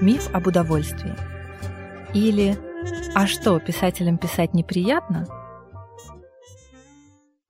Миф об удовольствии. Или «А что, писателям писать неприятно?»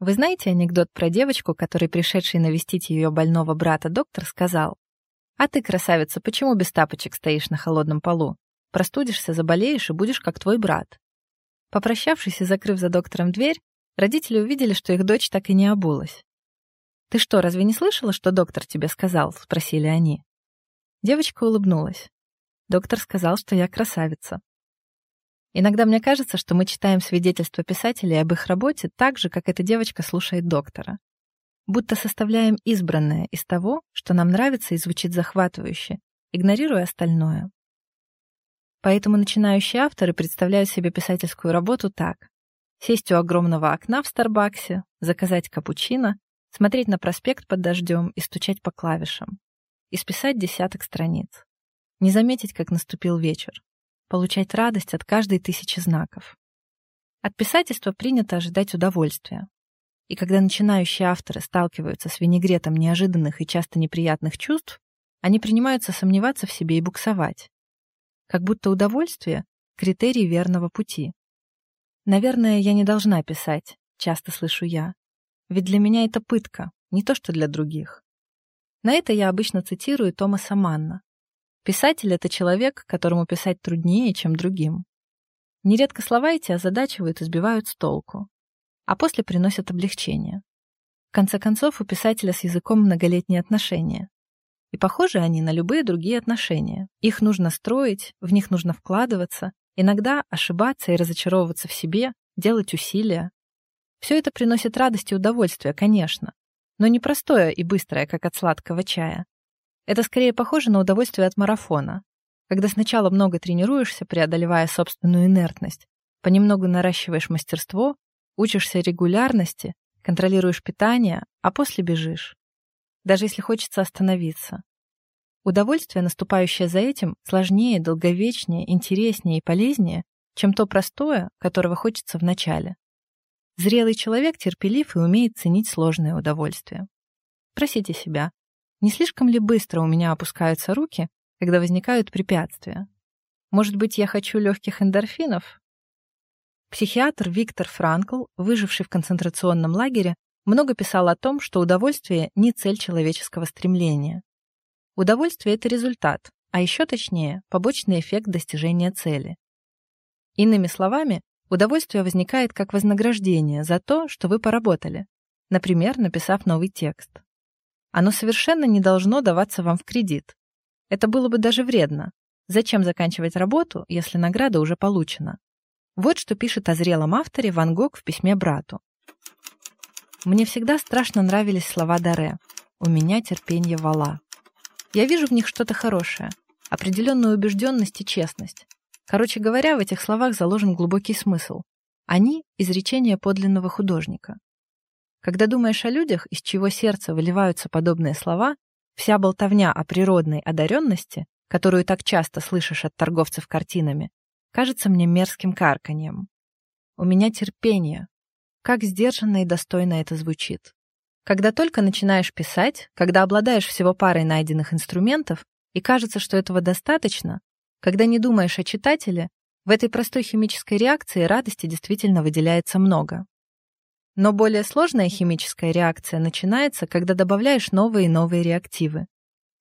Вы знаете анекдот про девочку, который пришедший навестить ее больного брата доктор сказал «А ты, красавица, почему без тапочек стоишь на холодном полу? Простудишься, заболеешь и будешь как твой брат». Попрощавшись и закрыв за доктором дверь, родители увидели, что их дочь так и не обулась. «Ты что, разве не слышала, что доктор тебе сказал?» — спросили они. Девочка улыбнулась. Доктор сказал, что я красавица. Иногда мне кажется, что мы читаем свидетельства писателей об их работе так же, как эта девочка слушает доктора. Будто составляем избранное из того, что нам нравится и звучит захватывающе, игнорируя остальное. Поэтому начинающие авторы представляют себе писательскую работу так. Сесть у огромного окна в Старбаксе, заказать капучино, смотреть на проспект под дождем и стучать по клавишам. И списать десяток страниц. Не заметить, как наступил вечер получать радость от каждой тысячи знаков. От писательства принято ожидать удовольствия. И когда начинающие авторы сталкиваются с винегретом неожиданных и часто неприятных чувств, они принимаются сомневаться в себе и буксовать. Как будто удовольствие — критерий верного пути. «Наверное, я не должна писать», — часто слышу я. «Ведь для меня это пытка, не то что для других». На это я обычно цитирую Томаса Манна. Писатель — это человек, которому писать труднее, чем другим. Нередко слова эти озадачивают и сбивают с толку, а после приносят облегчение. В конце концов, у писателя с языком многолетние отношения. И похожи они на любые другие отношения. Их нужно строить, в них нужно вкладываться, иногда ошибаться и разочаровываться в себе, делать усилия. Все это приносит радость и удовольствие, конечно, но не простое и быстрое, как от сладкого чая, это скорее похоже на удовольствие от марафона, когда сначала много тренируешься, преодолевая собственную инертность, понемногу наращиваешь мастерство, учишься регулярности, контролируешь питание, а после бежишь. Даже если хочется остановиться. Удовольствие, наступающее за этим, сложнее, долговечнее, интереснее и полезнее, чем то простое, которого хочется в начале. Зрелый человек терпелив и умеет ценить сложное удовольствие. Просите себя, не слишком ли быстро у меня опускаются руки, когда возникают препятствия? Может быть, я хочу легких эндорфинов? Психиатр Виктор Франкл, выживший в концентрационном лагере, много писал о том, что удовольствие не цель человеческого стремления. Удовольствие — это результат, а еще точнее, побочный эффект достижения цели. Иными словами, удовольствие возникает как вознаграждение за то, что вы поработали, например, написав новый текст. Оно совершенно не должно даваться вам в кредит. Это было бы даже вредно. Зачем заканчивать работу, если награда уже получена? Вот что пишет о зрелом авторе Ван Гог в письме брату. Мне всегда страшно нравились слова Даре. У меня терпение вала. Я вижу в них что-то хорошее, определенную убежденность и честность. Короче говоря, в этих словах заложен глубокий смысл. Они — изречения подлинного художника. Когда думаешь о людях, из чего сердца выливаются подобные слова, вся болтовня о природной одаренности, которую так часто слышишь от торговцев картинами, кажется мне мерзким карканьем. У меня терпение. Как сдержанно и достойно это звучит. Когда только начинаешь писать, когда обладаешь всего парой найденных инструментов, и кажется, что этого достаточно, когда не думаешь о читателе, в этой простой химической реакции радости действительно выделяется много. Но более сложная химическая реакция начинается, когда добавляешь новые и новые реактивы,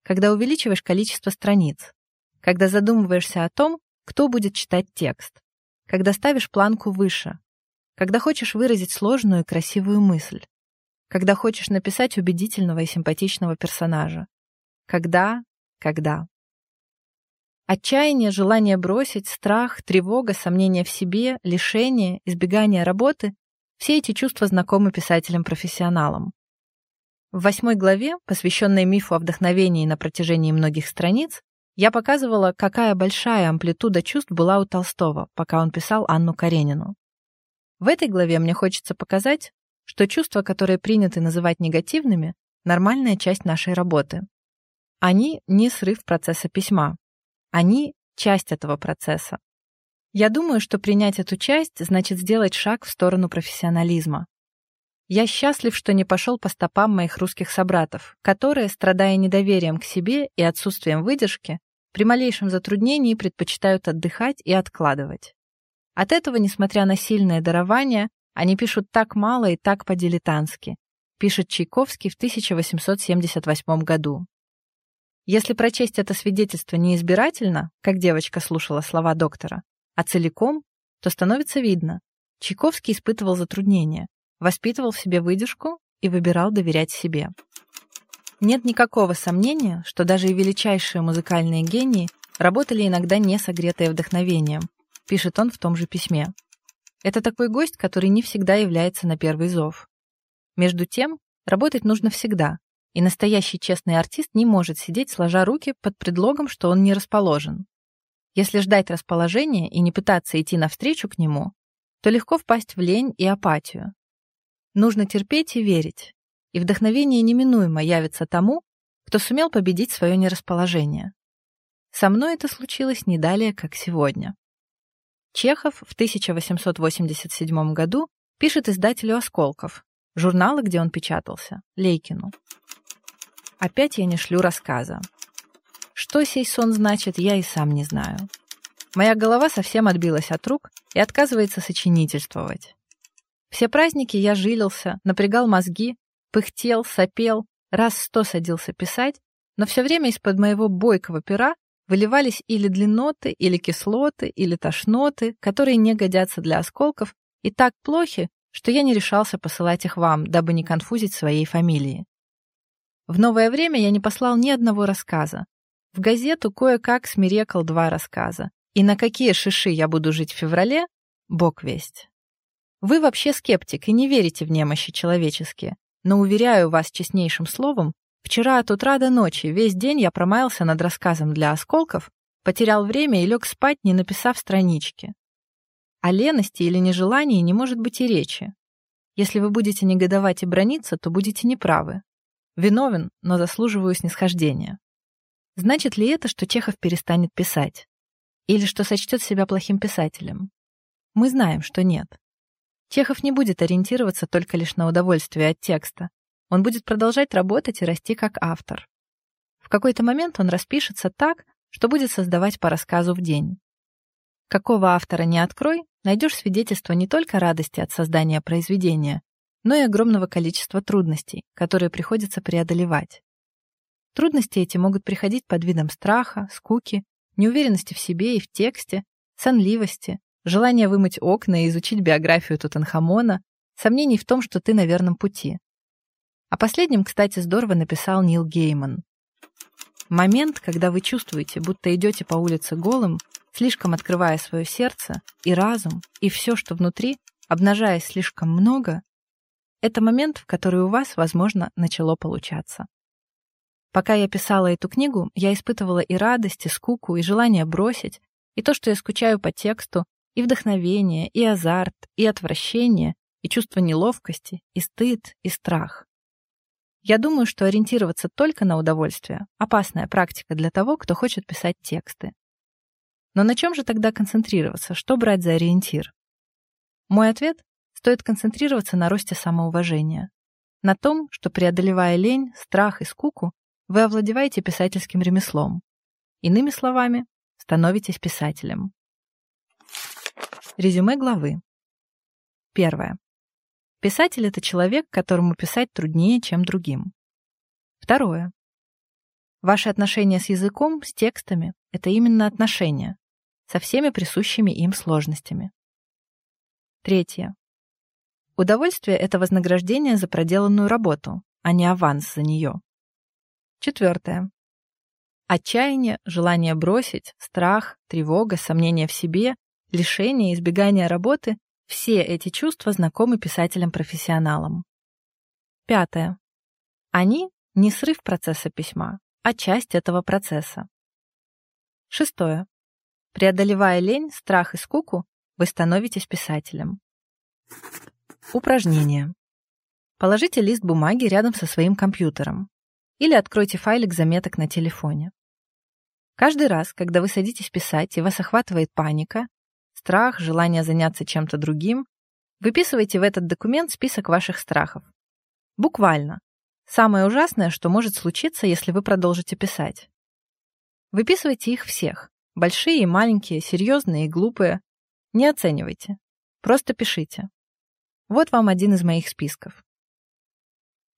когда увеличиваешь количество страниц, когда задумываешься о том, кто будет читать текст, когда ставишь планку выше, когда хочешь выразить сложную и красивую мысль, когда хочешь написать убедительного и симпатичного персонажа. Когда, когда. Отчаяние, желание бросить, страх, тревога, сомнение в себе, лишение, избегание работы все эти чувства знакомы писателям-профессионалам. В восьмой главе, посвященной мифу о вдохновении на протяжении многих страниц, я показывала, какая большая амплитуда чувств была у Толстого, пока он писал Анну Каренину. В этой главе мне хочется показать, что чувства, которые приняты называть негативными, нормальная часть нашей работы. Они не срыв процесса письма. Они часть этого процесса. Я думаю, что принять эту часть значит сделать шаг в сторону профессионализма. Я счастлив, что не пошел по стопам моих русских собратов, которые, страдая недоверием к себе и отсутствием выдержки, при малейшем затруднении предпочитают отдыхать и откладывать. От этого, несмотря на сильное дарование, они пишут так мало и так по-дилетантски, пишет Чайковский в 1878 году. Если прочесть это свидетельство неизбирательно, как девочка слушала слова доктора, а целиком, то становится видно, Чайковский испытывал затруднения, воспитывал в себе выдержку и выбирал доверять себе. Нет никакого сомнения, что даже и величайшие музыкальные гении работали иногда не согретые вдохновением, пишет он в том же письме. Это такой гость, который не всегда является на первый зов. Между тем, работать нужно всегда, и настоящий честный артист не может сидеть сложа руки под предлогом, что он не расположен. Если ждать расположения и не пытаться идти навстречу к нему, то легко впасть в лень и апатию. Нужно терпеть и верить, и вдохновение неминуемо явится тому, кто сумел победить свое нерасположение. Со мной это случилось не далее, как сегодня. Чехов в 1887 году пишет издателю «Осколков», журнала, где он печатался, Лейкину. Опять я не шлю рассказа. Что сей сон значит, я и сам не знаю. Моя голова совсем отбилась от рук и отказывается сочинительствовать. Все праздники я жилился, напрягал мозги, пыхтел, сопел, раз сто садился писать, но все время из-под моего бойкого пера выливались или длинноты, или кислоты, или тошноты, которые не годятся для осколков и так плохи, что я не решался посылать их вам, дабы не конфузить своей фамилии. В новое время я не послал ни одного рассказа. В газету кое-как смирекал два рассказа. И на какие шиши я буду жить в феврале, бог весть. Вы вообще скептик и не верите в немощи человеческие, но уверяю вас честнейшим словом, вчера от утра до ночи весь день я промаялся над рассказом для осколков, потерял время и лег спать, не написав странички. О лености или нежелании не может быть и речи. Если вы будете негодовать и брониться, то будете неправы. Виновен, но заслуживаю снисхождения. Значит ли это, что Чехов перестанет писать? Или что сочтет себя плохим писателем? Мы знаем, что нет. Чехов не будет ориентироваться только лишь на удовольствие от текста. Он будет продолжать работать и расти как автор. В какой-то момент он распишется так, что будет создавать по рассказу в день. Какого автора не открой, найдешь свидетельство не только радости от создания произведения, но и огромного количества трудностей, которые приходится преодолевать. Трудности эти могут приходить под видом страха, скуки, неуверенности в себе и в тексте, сонливости, желание вымыть окна и изучить биографию Тутанхамона, сомнений в том, что ты на верном пути. О последнем, кстати, здорово написал Нил Гейман. Момент, когда вы чувствуете, будто идете по улице голым, слишком открывая свое сердце и разум, и все, что внутри, обнажая слишком много, это момент, в который у вас, возможно, начало получаться. Пока я писала эту книгу, я испытывала и радость, и скуку, и желание бросить, и то, что я скучаю по тексту, и вдохновение, и азарт, и отвращение, и чувство неловкости, и стыд, и страх. Я думаю, что ориентироваться только на удовольствие – опасная практика для того, кто хочет писать тексты. Но на чем же тогда концентрироваться, что брать за ориентир? Мой ответ – стоит концентрироваться на росте самоуважения. На том, что преодолевая лень, страх и скуку, вы овладеваете писательским ремеслом. Иными словами, становитесь писателем. Резюме главы. Первое. Писатель — это человек, которому писать труднее, чем другим. Второе. Ваши отношения с языком, с текстами — это именно отношения, со всеми присущими им сложностями. Третье. Удовольствие — это вознаграждение за проделанную работу, а не аванс за нее. Четвертое. Отчаяние, желание бросить, страх, тревога, сомнение в себе лишение, избегание работы – все эти чувства знакомы писателям-профессионалам. Пятое. Они – не срыв процесса письма, а часть этого процесса. Шестое. Преодолевая лень, страх и скуку, вы становитесь писателем. Упражнение. Положите лист бумаги рядом со своим компьютером или откройте файлик заметок на телефоне. Каждый раз, когда вы садитесь писать и вас охватывает паника, страх, желание заняться чем-то другим, выписывайте в этот документ список ваших страхов. Буквально. Самое ужасное, что может случиться, если вы продолжите писать. Выписывайте их всех. Большие и маленькие, серьезные и глупые. Не оценивайте. Просто пишите. Вот вам один из моих списков.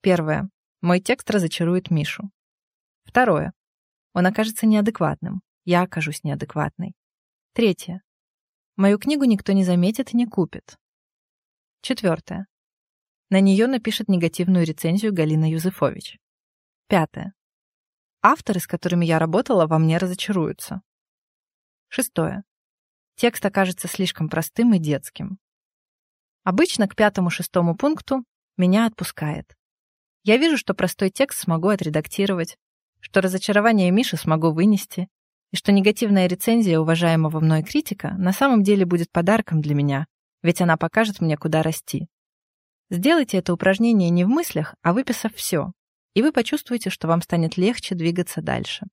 Первое. Мой текст разочарует Мишу. Второе. Он окажется неадекватным. Я окажусь неадекватной. Третье. Мою книгу никто не заметит и не купит. Четвертое. На нее напишет негативную рецензию Галина Юзефович. Пятое. Авторы, с которыми я работала, во мне разочаруются. Шестое. Текст окажется слишком простым и детским. Обычно к пятому-шестому пункту меня отпускает. Я вижу, что простой текст смогу отредактировать, что разочарование Миши смогу вынести, и что негативная рецензия уважаемого мной критика на самом деле будет подарком для меня, ведь она покажет мне, куда расти. Сделайте это упражнение не в мыслях, а выписав все, и вы почувствуете, что вам станет легче двигаться дальше.